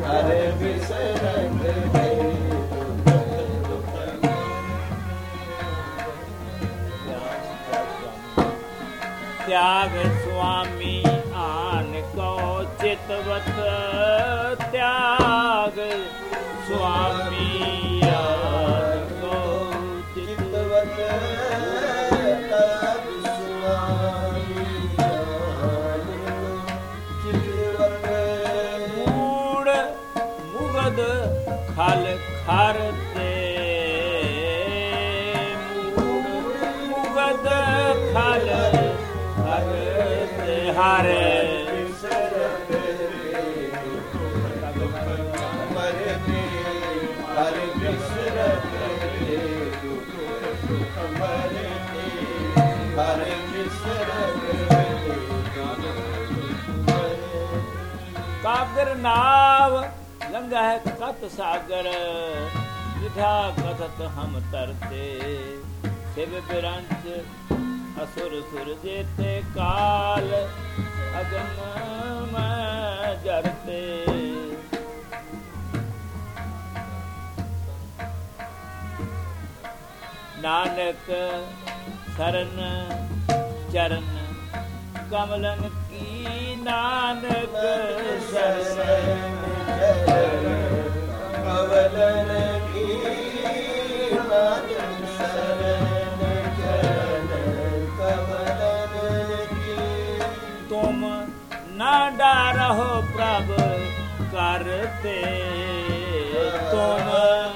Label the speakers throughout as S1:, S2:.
S1: ਹਰੇ ਬਿਸਰਤ ਗਏ
S2: ਤਿਆਗ ਸੁਆਮੀ ਆਨ ਕੋ ਚਿਤਵਤ ਤਿਆਗ ਸੁਆਮੀ ਖਲ ਖਰ ਤੇ ਮੂੜ ਮੁਗਦ ਖਲ ਖਰ ਤੇ ਹਰੇ।
S1: ਮਰਨੇ ਹਰੇ
S2: ਕਾਗਰ ਨਾਵ ਲੰਗਾ ਹੈ ਕਤ ਸਾਗਰ ਵਿਧਾ ਕਥਤ ਹਮ ਤਰਤੇ ਸਿਵ ਬਿਰੰਚ ਅਸੁਰ ਸੁਰ ਜੇਤੇ ਕਾਲ ਅਗਨ ਮੈਂ ਜਰਤੇ ਨਾਨਕ ਸਰਨ ਚਰਨ ਕਮਲਨ ਕੀ ਨਾਨਕ ਸ਼ਰਨ ਡਰਹੁ ਪ੍ਰਭ ਕਰਤੇ ਤੁਮ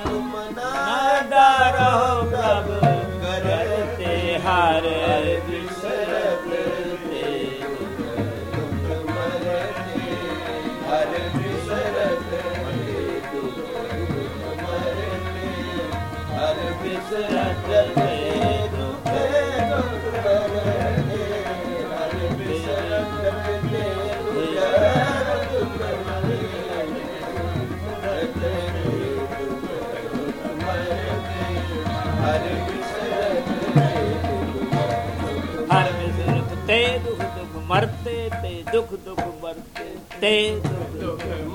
S1: ਤੁਮ
S2: ਨਾ ਡਰਹੁ ਪ੍ਰਭ ਕਰਤੇ ਹਰ
S1: ਬਿਸਰਤ ਤੇ ਦੁਖ ਮਰਤੇ ਹਰ ਬਿਸਰਤ ਹਰ ਬਿਸਰਤ ਤੇ ਦੁਖ ਮਰਤੇ ਹਰ ਬਿਸਰਤ ਤੇ ਦੁਖ ਹਰ ਬਿਸਰਤ
S2: ਤੇ ਦੁਖ ਦੁਖ ਮਰਤੇ ਤੇ ਦੁਖ ਦੁਖ ਮਰਤੇ ਤੇ ਦੁਖ ਦੁਖ